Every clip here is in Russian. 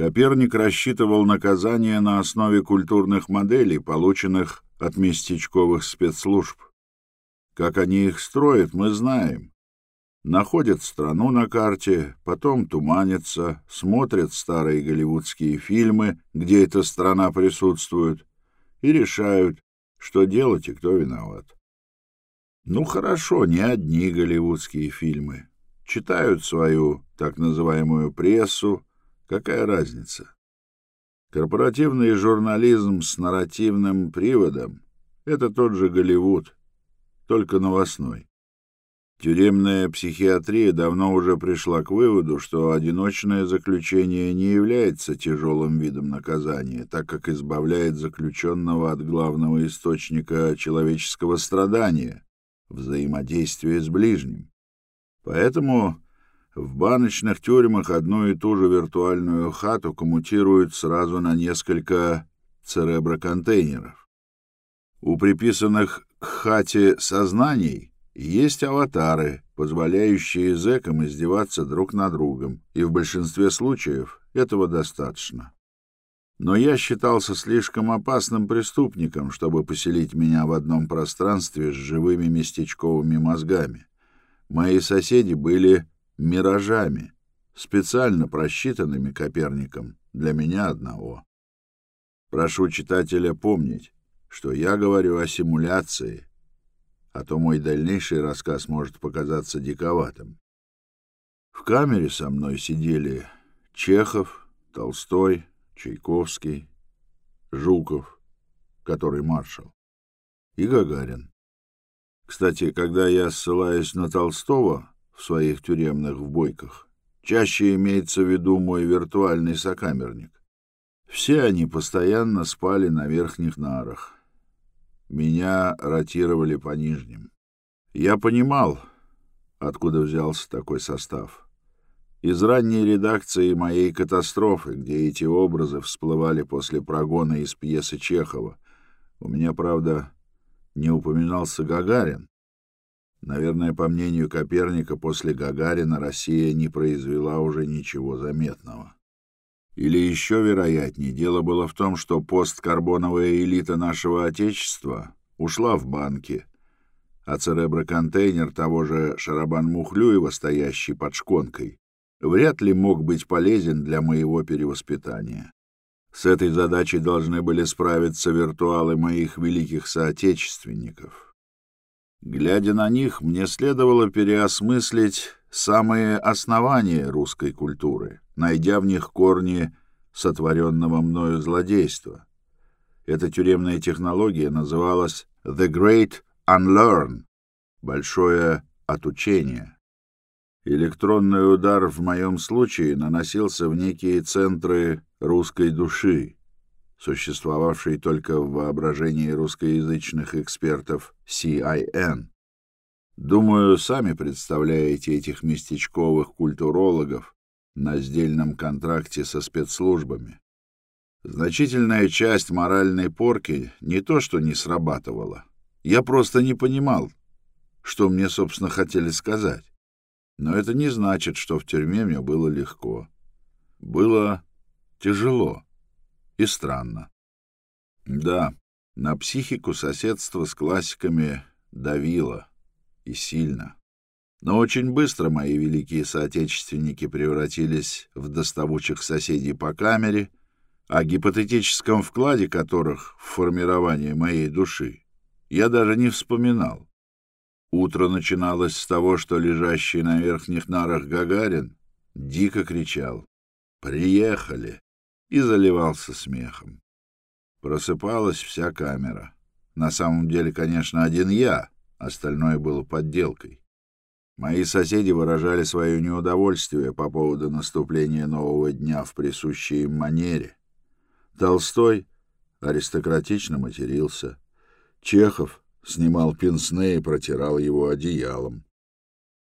Коперник рассчитывал наказание на основе культурных моделей, полученных от местечковых спецслужб. Как они их строят, мы знаем. Находят страну на карте, потом туманятся, смотрят старые голливудские фильмы, где эта страна присутствует, и решают, что делать и кто виноват. Ну хорошо, не одни голливудские фильмы. Читают свою так называемую прессу, какая разница? Корпоративный журнализм с нарративным приводом — это тот же Голливуд, только новостной. Тюремная психиатрия давно уже пришла к выводу, что одиночное заключение не является тяжелым видом наказания, так как избавляет заключенного от главного источника человеческого страдания — взаимодействия с ближним. Поэтому в баночных тюрьмах одну и ту же виртуальную хату коммутируют сразу на несколько цереброконтейнеров. У приписанных к хате сознаний есть аватары, позволяющие зэкам издеваться друг над другом, и в большинстве случаев этого достаточно. Но я считался слишком опасным преступником, чтобы поселить меня в одном пространстве с живыми местечковыми мозгами. Мои соседи были миражами, специально просчитанными Коперником для меня одного. Прошу читателя помнить, что я говорю о симуляции, а то мой дальнейший рассказ может показаться диковатым. В камере со мной сидели Чехов, Толстой, Чайковский, Жуков, который маршал, и Гагарин. Кстати, когда я ссылаюсь на Толстого, в своих тюремных вбойках. Чаще имеется в виду мой виртуальный сокамерник. Все они постоянно спали на верхних нарах. Меня ротировали по нижним. Я понимал, откуда взялся такой состав. Из ранней редакции моей «Катастрофы», где эти образы всплывали после прогона из пьесы Чехова, у меня, правда, не упоминался Гагарин, Наверное, по мнению Коперника, после Гагарина Россия не произвела уже ничего заметного. Или еще вероятнее, дело было в том, что посткарбоновая элита нашего Отечества ушла в банки, а цереброконтейнер того же Шарабан-Мухлюева, стоящий под шконкой, вряд ли мог быть полезен для моего перевоспитания. С этой задачей должны были справиться виртуалы моих великих соотечественников — Глядя на них, мне следовало переосмыслить самые основания русской культуры, найдя в них корни сотворенного мною злодейства. Эта тюремная технология называлась «The Great Unlearn» — «Большое отучение». Электронный удар в моем случае наносился в некие центры русской души, существовавший только в воображении русскоязычных экспертов CIN. Думаю, сами представляете этих местечковых культурологов на сдельном контракте со спецслужбами. Значительная часть моральной порки не то что не срабатывала. Я просто не понимал, что мне, собственно, хотели сказать. Но это не значит, что в тюрьме мне было легко. Было тяжело и странно. Да, на психику соседство с классиками давило и сильно. Но очень быстро мои великие соотечественники превратились в доставучих соседей по камере, о гипотетическом вкладе которых в формирование моей души я даже не вспоминал. Утро начиналось с того, что лежащий на верхних нарах Гагарин дико кричал «Приехали!» И заливался смехом. Просыпалась вся камера. На самом деле, конечно, один я, остальное было подделкой. Мои соседи выражали свое неудовольствие по поводу наступления нового дня в присущей им манере. Толстой аристократично матерился. Чехов снимал пенсне и протирал его одеялом.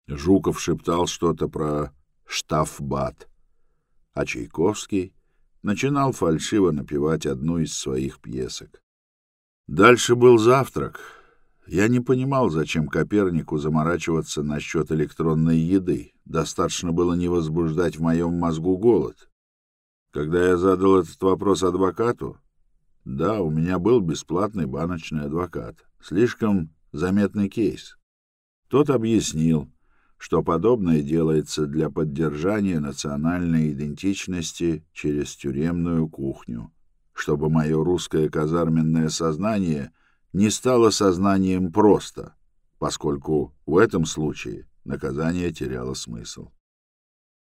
Жуков шептал что-то про штафбат, а Чайковский начинал фальшиво напевать одну из своих пьесок. Дальше был завтрак. Я не понимал, зачем Копернику заморачиваться насчет электронной еды. Достаточно было не возбуждать в моем мозгу голод. Когда я задал этот вопрос адвокату, да, у меня был бесплатный баночный адвокат. Слишком заметный кейс. Тот объяснил, что подобное делается для поддержания национальной идентичности через тюремную кухню, чтобы мое русское казарменное сознание не стало сознанием просто, поскольку в этом случае наказание теряло смысл.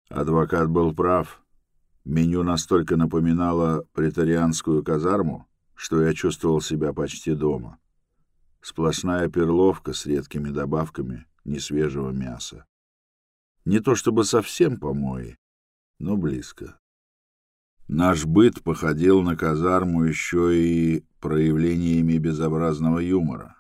Адвокат был прав. Меню настолько напоминало претарианскую казарму, что я чувствовал себя почти дома. Сплошная перловка с редкими добавками несвежего мяса. Не то чтобы совсем помои, но близко. Наш быт походил на казарму еще и проявлениями безобразного юмора.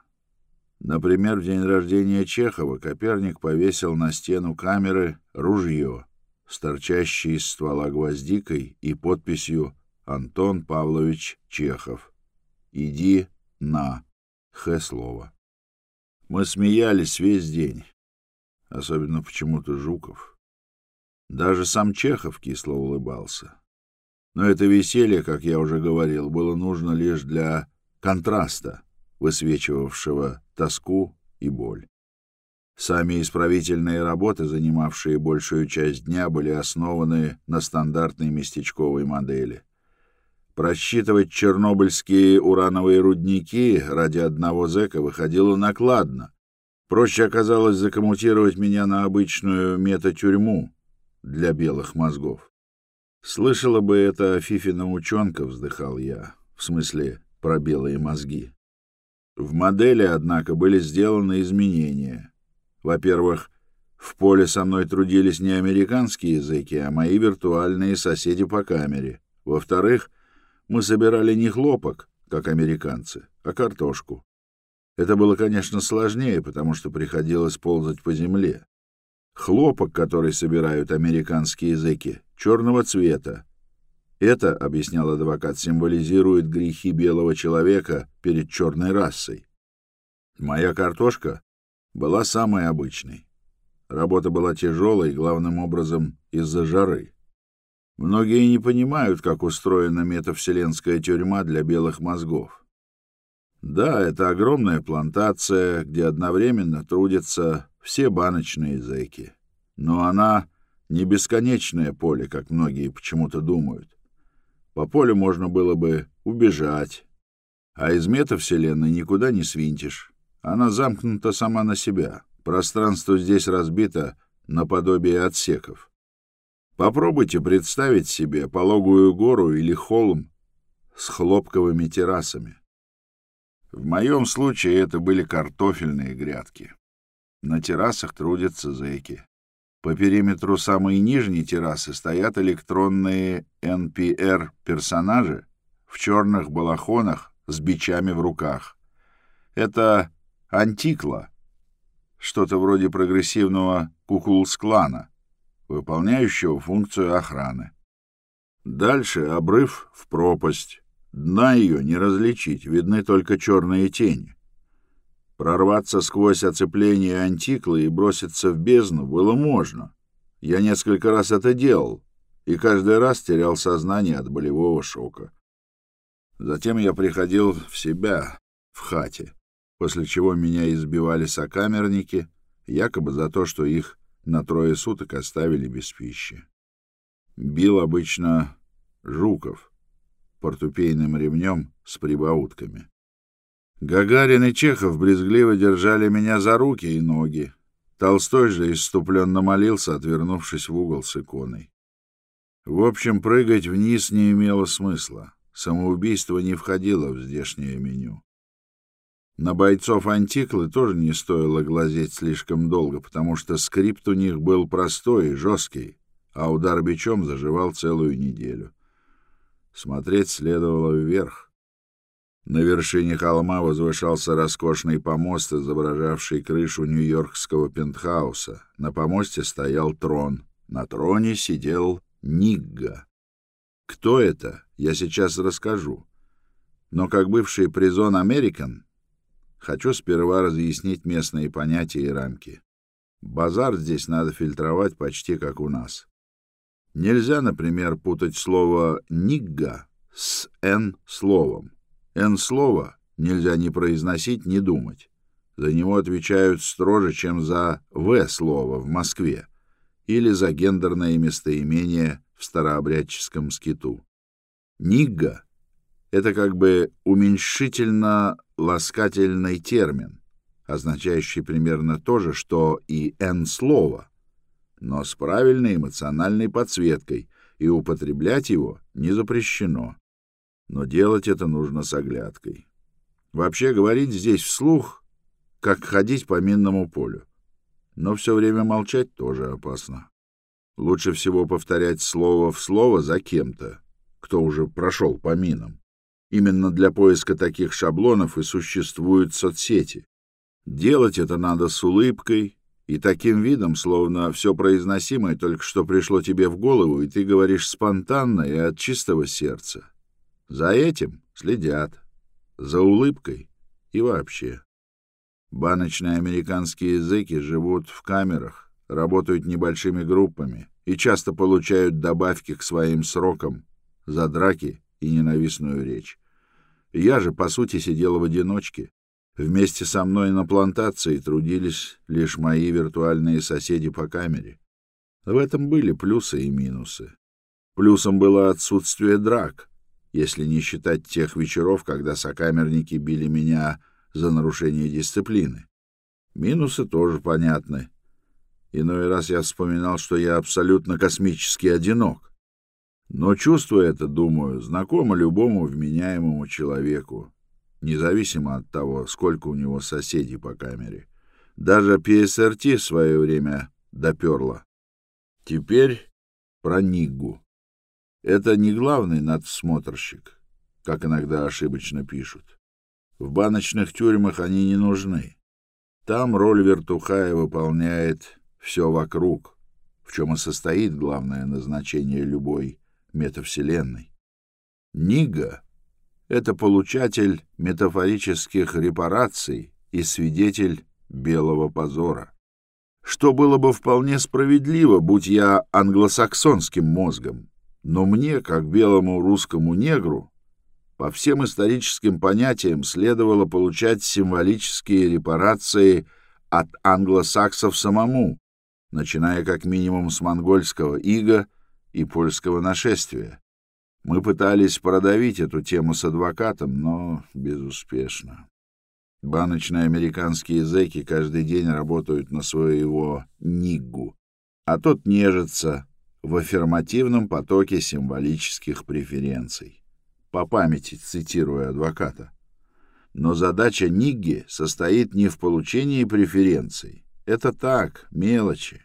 Например, в день рождения Чехова Коперник повесил на стену камеры ружье с торчащей из ствола гвоздикой и подписью «Антон Павлович Чехов. Иди на Х слово». Мы смеялись весь день, особенно почему-то Жуков. Даже сам Чехов кисло улыбался. Но это веселье, как я уже говорил, было нужно лишь для контраста, высвечивавшего тоску и боль. Сами исправительные работы, занимавшие большую часть дня, были основаны на стандартной местечковой модели. Просчитывать чернобыльские урановые рудники ради одного зэка выходило накладно. Проще оказалось закоммутировать меня на обычную метатюрьму для белых мозгов. Слышала бы это Фифина ученка, вздыхал я, в смысле про белые мозги. В модели, однако, были сделаны изменения. Во-первых, в поле со мной трудились не американские языки, а мои виртуальные соседи по камере. Во-вторых, мы собирали не хлопок, как американцы, а картошку. Это было, конечно, сложнее, потому что приходилось ползать по земле. Хлопок, который собирают американские языки, черного цвета. Это, объяснял адвокат, символизирует грехи белого человека перед черной расой. Моя картошка была самой обычной. Работа была тяжелой, главным образом из-за жары. Многие не понимают, как устроена метавселенская тюрьма для белых мозгов. Да, это огромная плантация, где одновременно трудятся все баночные зэки. Но она не бесконечное поле, как многие почему-то думают. По полю можно было бы убежать, а из метавселенной никуда не свинтишь. Она замкнута сама на себя. Пространство здесь разбито наподобие отсеков. Попробуйте представить себе пологую гору или холм с хлопковыми террасами. В моем случае это были картофельные грядки. На террасах трудятся зэки. По периметру самой нижней террасы стоят электронные NPR-персонажи в черных балахонах с бичами в руках. Это антикла, что-то вроде прогрессивного кукулс-клана, выполняющего функцию охраны. Дальше обрыв в пропасть. Дна ее не различить, видны только черные тени. Прорваться сквозь оцепление антиклы и броситься в бездну было можно. Я несколько раз это делал, и каждый раз терял сознание от болевого шока. Затем я приходил в себя в хате, после чего меня избивали сокамерники, якобы за то, что их на трое суток оставили без пищи. Бил обычно Жуков портупейным ремнем с прибаутками. Гагарин и Чехов брезгливо держали меня за руки и ноги. Толстой же иступленно молился, отвернувшись в угол с иконой. В общем, прыгать вниз не имело смысла. Самоубийство не входило в здешнее меню. На бойцов антиклы тоже не стоило глазеть слишком долго, потому что скрипт у них был простой и жесткий, а удар бичом заживал целую неделю. Смотреть следовало вверх. На вершине холма возвышался роскошный помост, изображавший крышу нью-йоркского пентхауса. На помосте стоял трон. На троне сидел Нигга. Кто это, я сейчас расскажу. Но как бывший призон Американ, хочу сперва разъяснить местные понятия и рамки. Базар здесь надо фильтровать почти как у нас. Нельзя, например, путать слово «нигга» с «н» словом. «Н» слово нельзя ни произносить, ни думать. За него отвечают строже, чем за «в» слово в Москве или за гендерное местоимение в старообрядческом скиту. «Нигга» — это как бы уменьшительно-ласкательный термин, означающий примерно то же, что и «н» слово — но с правильной эмоциональной подсветкой, и употреблять его не запрещено. Но делать это нужно с оглядкой. Вообще говорить здесь вслух, как ходить по минному полю. Но все время молчать тоже опасно. Лучше всего повторять слово в слово за кем-то, кто уже прошел по минам. Именно для поиска таких шаблонов и существуют соцсети. Делать это надо с улыбкой, и таким видом, словно все произносимое только что пришло тебе в голову, и ты говоришь спонтанно и от чистого сердца. За этим следят, за улыбкой и вообще. Баночные американские языки живут в камерах, работают небольшими группами и часто получают добавки к своим срокам за драки и ненавистную речь. Я же, по сути, сидел в одиночке, Вместе со мной на плантации трудились лишь мои виртуальные соседи по камере. В этом были плюсы и минусы. Плюсом было отсутствие драк, если не считать тех вечеров, когда сокамерники били меня за нарушение дисциплины. Минусы тоже понятны. Иной раз я вспоминал, что я абсолютно космически одинок. Но чувство это, думаю, знакомо любому вменяемому человеку, независимо от того, сколько у него соседей по камере. Даже ПСРТ в свое время доперла. Теперь про Ниггу. Это не главный надсмотрщик, как иногда ошибочно пишут. В баночных тюрьмах они не нужны. Там роль вертухая выполняет все вокруг, в чем и состоит главное назначение любой метавселенной. Нига это получатель метафорических репараций и свидетель белого позора. Что было бы вполне справедливо, будь я англосаксонским мозгом, но мне, как белому русскому негру, по всем историческим понятиям следовало получать символические репарации от англосаксов самому, начиная как минимум с монгольского ига и польского нашествия. Мы пытались продавить эту тему с адвокатом, но безуспешно. Баночные американские зэки каждый день работают на своего Ниггу, а тот нежится в аффирмативном потоке символических преференций. По памяти цитирую адвоката. Но задача Нигги состоит не в получении преференций. Это так, мелочи.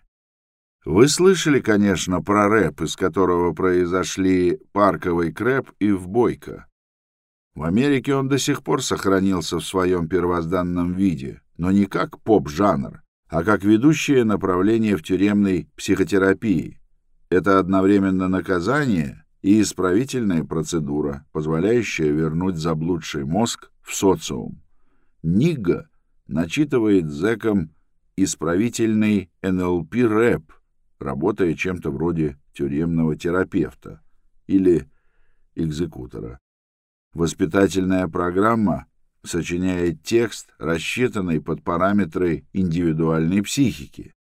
Вы слышали, конечно, про рэп, из которого произошли парковый крэп и вбойка. В Америке он до сих пор сохранился в своем первозданном виде, но не как поп-жанр, а как ведущее направление в тюремной психотерапии. Это одновременно наказание и исправительная процедура, позволяющая вернуть заблудший мозг в социум. Нигга начитывает зэкам исправительный НЛП-рэп — работая чем-то вроде тюремного терапевта или экзекутора. Воспитательная программа сочиняет текст, рассчитанный под параметры индивидуальной психики.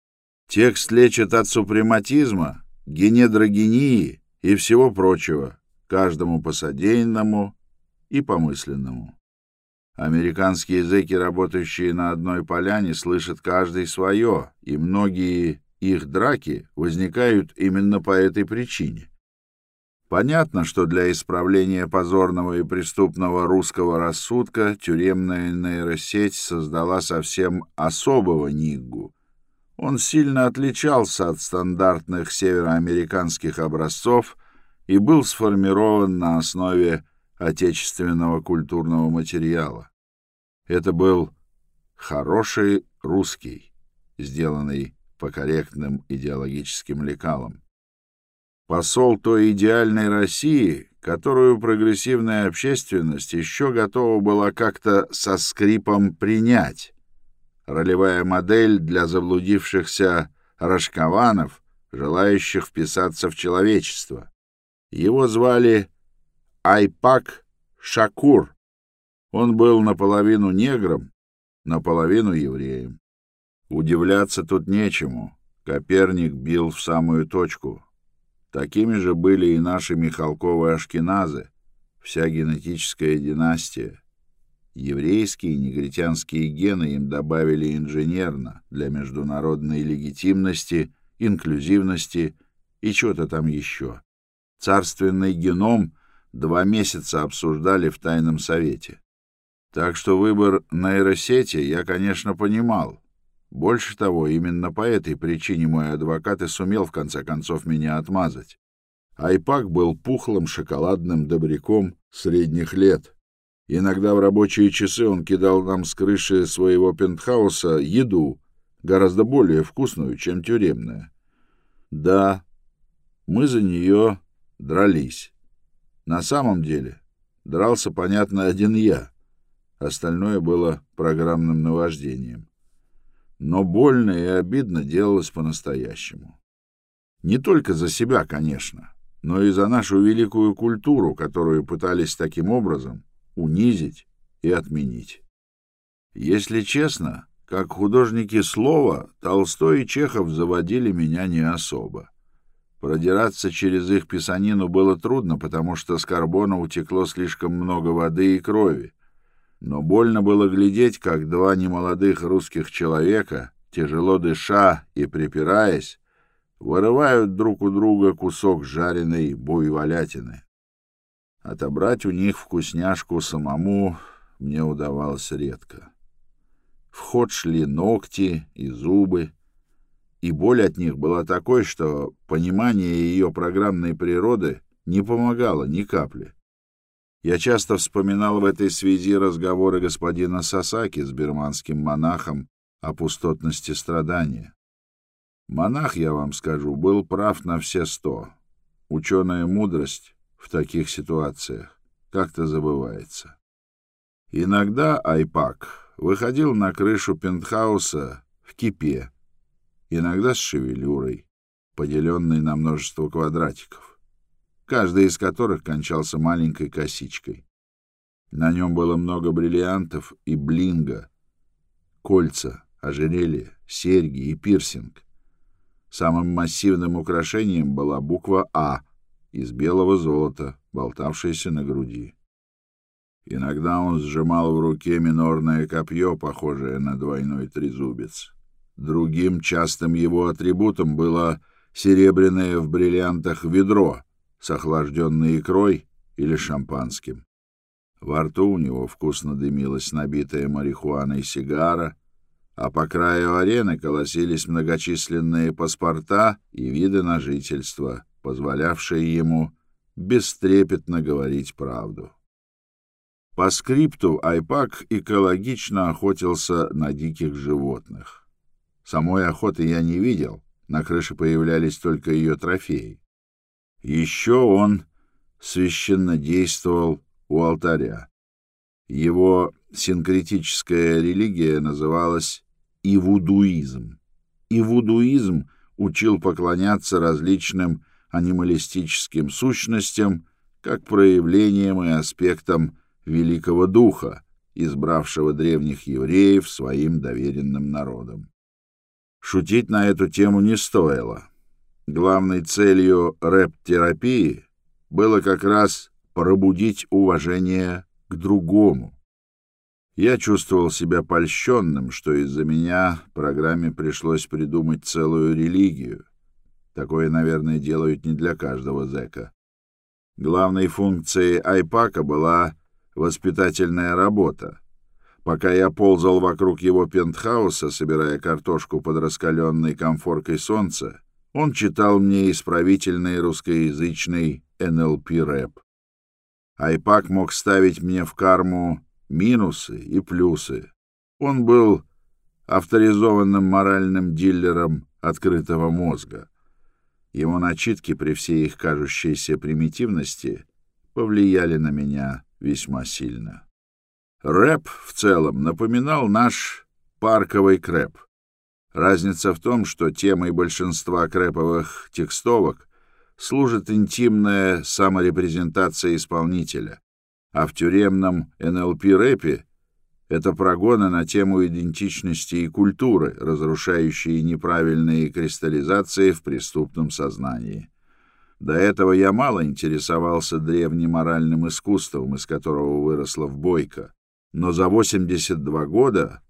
Текст лечит от супрематизма, генедрогении и всего прочего, каждому посодеянному и помысленному. Американские языки, работающие на одной поляне, слышат каждый свое, и многие их драки возникают именно по этой причине. Понятно, что для исправления позорного и преступного русского рассудка тюремная нейросеть создала совсем особого Ниггу. Он сильно отличался от стандартных североамериканских образцов и был сформирован на основе отечественного культурного материала. Это был хороший русский, сделанный по корректным идеологическим лекалам. Посол той идеальной России, которую прогрессивная общественность еще готова была как-то со скрипом принять. Ролевая модель для заблудившихся рашкованов желающих вписаться в человечество. Его звали Айпак Шакур. Он был наполовину негром, наполовину евреем. Удивляться тут нечему. Коперник бил в самую точку. Такими же были и наши Михалковы Ашкеназы, вся генетическая династия. Еврейские и негритянские гены им добавили инженерно для международной легитимности, инклюзивности и чего-то там еще. Царственный геном два месяца обсуждали в тайном совете. Так что выбор нейросети я, конечно, понимал. Больше того, именно по этой причине мой адвокат и сумел в конце концов меня отмазать. Айпак был пухлым шоколадным добряком средних лет. Иногда в рабочие часы он кидал нам с крыши своего пентхауса еду, гораздо более вкусную, чем тюремная. Да, мы за нее дрались. На самом деле дрался, понятно, один я. Остальное было программным наваждением. Но больно и обидно делалось по-настоящему. Не только за себя, конечно, но и за нашу великую культуру, которую пытались таким образом унизить и отменить. Если честно, как художники слова, Толстой и Чехов заводили меня не особо. Продираться через их писанину было трудно, потому что с карбона утекло слишком много воды и крови. Но больно было глядеть, как два немолодых русских человека, тяжело дыша и припираясь, вырывают друг у друга кусок жареной буйволятины. Отобрать у них вкусняшку самому мне удавалось редко. В ход шли ногти и зубы, и боль от них была такой, что понимание ее программной природы не помогало ни капли. Я часто вспоминал в этой связи разговоры господина Сасаки с бирманским монахом о пустотности страдания. Монах, я вам скажу, был прав на все сто. Ученая мудрость в таких ситуациях как-то забывается. Иногда Айпак выходил на крышу пентхауса в кипе, иногда с шевелюрой, поделенной на множество квадратиков, каждый из которых кончался маленькой косичкой. На нем было много бриллиантов и блинга, кольца, ожерелья, серьги и пирсинг. Самым массивным украшением была буква «А» из белого золота, болтавшаяся на груди. Иногда он сжимал в руке минорное копье, похожее на двойной трезубец. Другим частым его атрибутом было серебряное в бриллиантах ведро с охлажденной икрой или шампанским. Во рту у него вкусно дымилась набитая марихуаной сигара, а по краю арены колосились многочисленные паспорта и виды на жительство, позволявшие ему бестрепетно говорить правду. По скрипту Айпак экологично охотился на диких животных. Самой охоты я не видел, на крыше появлялись только ее трофеи. Еще он священно действовал у алтаря. Его синкретическая религия называлась ивудуизм. Ивудуизм учил поклоняться различным анималистическим сущностям как проявлениям и аспектам Великого Духа, избравшего древних евреев своим доверенным народом. Шутить на эту тему не стоило. Главной целью рэп-терапии было как раз пробудить уважение к другому. Я чувствовал себя польщенным, что из-за меня программе пришлось придумать целую религию. Такое, наверное, делают не для каждого зэка. Главной функцией Айпака была воспитательная работа. Пока я ползал вокруг его пентхауса, собирая картошку под раскаленной комфоркой солнца, он читал мне исправительный русскоязычный НЛП-рэп. Айпак мог ставить мне в карму минусы и плюсы. Он был авторизованным моральным дилером открытого мозга. Его начитки при всей их кажущейся примитивности повлияли на меня весьма сильно. Рэп в целом напоминал наш парковый крэп. Разница в том, что темой большинства крэповых текстовок служит интимная саморепрезентация исполнителя, а в тюремном НЛП-рэпе это прогоны на тему идентичности и культуры, разрушающие неправильные кристаллизации в преступном сознании. До этого я мало интересовался древним моральным искусством, из которого выросла в Бойко, но за 82 года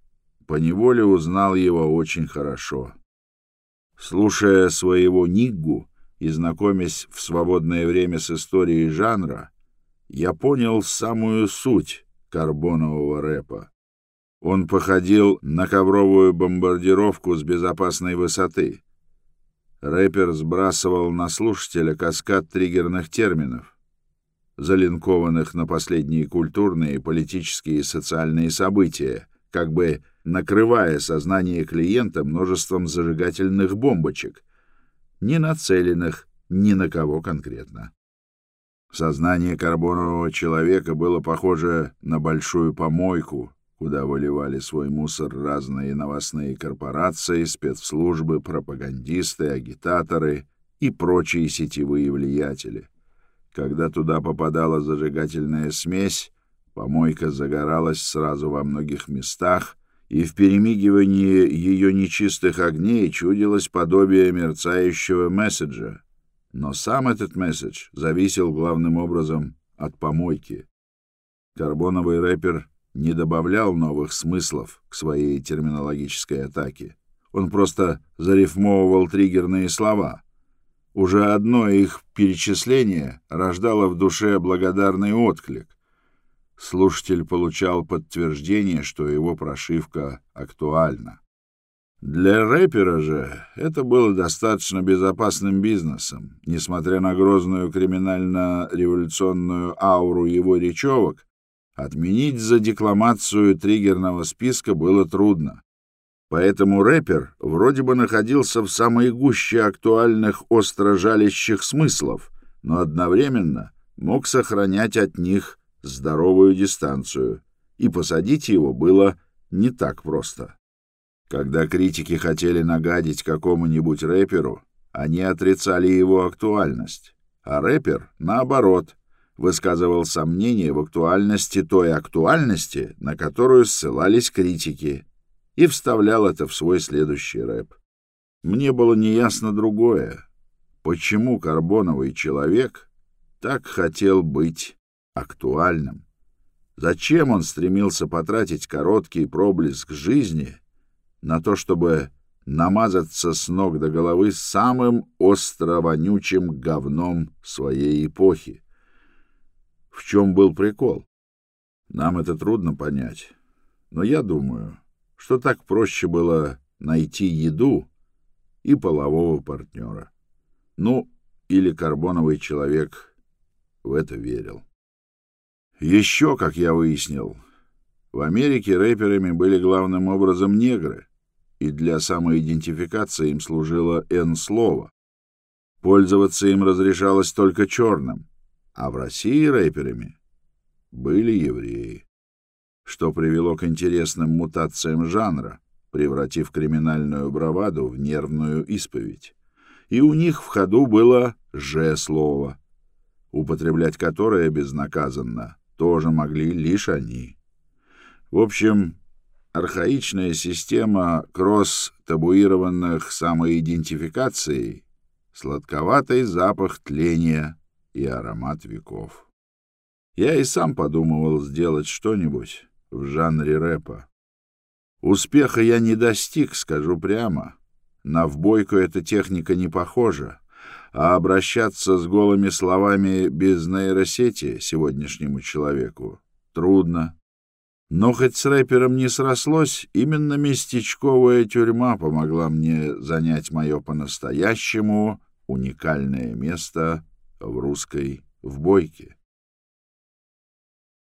поневоле узнал его очень хорошо. Слушая своего Ниггу и знакомясь в свободное время с историей жанра, я понял самую суть карбонового рэпа. Он походил на ковровую бомбардировку с безопасной высоты. Рэпер сбрасывал на слушателя каскад триггерных терминов, залинкованных на последние культурные, политические и социальные события, как бы накрывая сознание клиента множеством зажигательных бомбочек, не нацеленных ни на кого конкретно. Сознание карбонового человека было похоже на большую помойку, куда выливали свой мусор разные новостные корпорации, спецслужбы, пропагандисты, агитаторы и прочие сетевые влиятели. Когда туда попадала зажигательная смесь, помойка загоралась сразу во многих местах, и в перемигивании ее нечистых огней чудилось подобие мерцающего месседжа, но сам этот месседж зависел главным образом от помойки. Карбоновый рэпер не добавлял новых смыслов к своей терминологической атаке. Он просто зарифмовывал триггерные слова. Уже одно их перечисление рождало в душе благодарный отклик. Слушатель получал подтверждение, что его прошивка актуальна. Для рэпера же это было достаточно безопасным бизнесом. Несмотря на грозную криминально-революционную ауру его речевок, отменить за декламацию триггерного списка было трудно. Поэтому рэпер вроде бы находился в самой гуще актуальных остро жалящих смыслов, но одновременно мог сохранять от них здоровую дистанцию, и посадить его было не так просто. Когда критики хотели нагадить какому-нибудь рэперу, они отрицали его актуальность, а рэпер, наоборот, высказывал сомнения в актуальности той актуальности, на которую ссылались критики, и вставлял это в свой следующий рэп. Мне было неясно другое. Почему карбоновый человек так хотел быть актуальным? Зачем он стремился потратить короткий проблеск жизни — на то, чтобы намазаться с ног до головы самым остро-вонючим говном своей эпохи. В чем был прикол? Нам это трудно понять, но я думаю, что так проще было найти еду и полового партнера. Ну, или карбоновый человек в это верил. Еще, как я выяснил, в Америке рэперами были главным образом негры, и для самоидентификации им служило N-слово. Пользоваться им разрешалось только черным, а в России рэперами были евреи, что привело к интересным мутациям жанра, превратив криминальную браваду в нервную исповедь. И у них в ходу было «же-слово», употреблять которое безнаказанно тоже могли лишь они. В общем, архаичная система кросс-табуированных самоидентификаций, сладковатый запах тления и аромат веков. Я и сам подумывал сделать что-нибудь в жанре рэпа. Успеха я не достиг, скажу прямо. На вбойку эта техника не похожа, а обращаться с голыми словами без нейросети сегодняшнему человеку трудно. Но хоть с рэпером не срослось, именно местечковая тюрьма помогла мне занять мое по-настоящему уникальное место в русской вбойке.